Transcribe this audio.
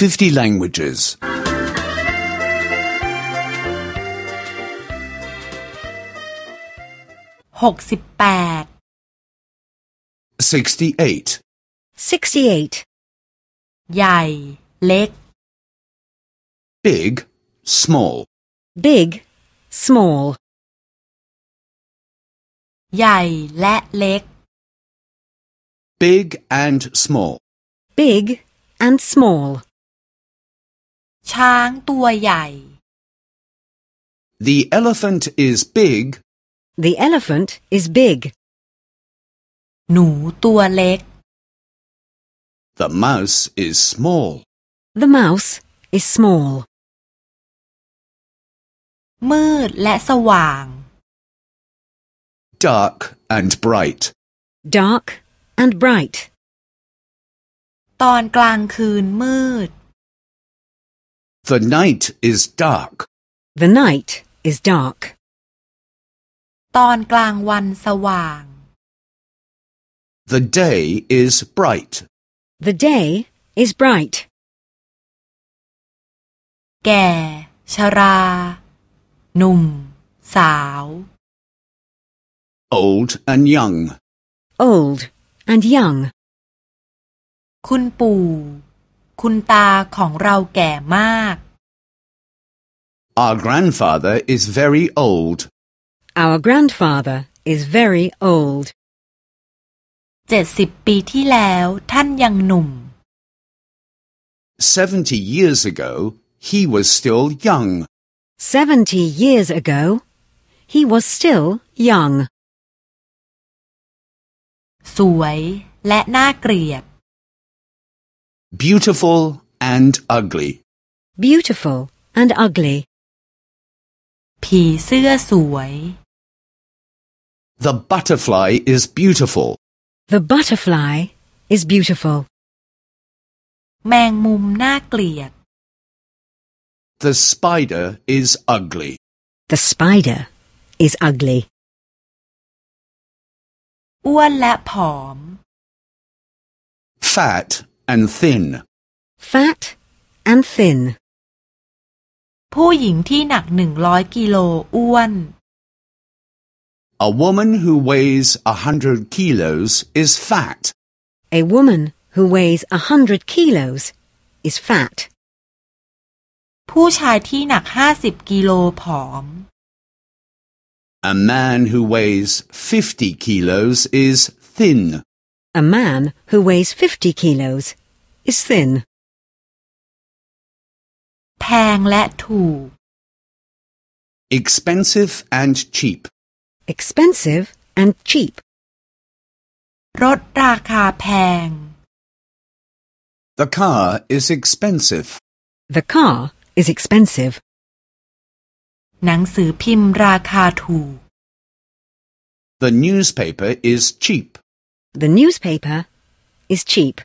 50 languages. หกสิบแปด 68. 68. ใหญ่ เล็ก Big, small. Big, small. ใหญ่และเล็ก Big and small. Big and small. ช้างตัวใหญ่ The elephant is big. The elephant is big. หนูตัวเล็ก The mouse is small. The mouse is small. มืดและสว่าง Dark and bright. Dark and bright. ตอนกลางคืนมืด The night is dark. The night is dark. ตอนกลางวันสว่าง The day is bright. The day is bright. แก่ ชรา หนุ่ม สาว Old and young. Old and young. คุณปู่ คุณตาของเราแก่มาก Our grandfather is very old. Our grandfather is very old. เจ็ดสิบปีที่แล้วท่านยังหนุ่ม Seventy years ago, he was still young. Seventy years ago, he was still young. สวยและน่าเกลียด Beautiful and ugly. Beautiful and ugly. ผีเสื้อสวย The butterfly is beautiful. The butterfly is beautiful. แมงมุมน่าเกลียด The spider is ugly. The spider is ugly. อ้วนและผอม Fat and thin. Fat and thin. ผู้หญิงที่หนักหนึ่งร้อยกิโลอ้วน A woman who weighs a hundred kilos is fat. A woman who weighs a hundred kilos is fat. ผู้ชายที่หนักห้าสิบกิโลผอม A man who weighs fifty kilos is thin. A man who weighs fifty kilos is thin. แพงและถูก Expensive and cheap. Expensive and cheap. รถราคาแพง The car is expensive. The car is expensive. หนังสือพิมพ์ราคาถูก The newspaper is cheap. The newspaper is cheap.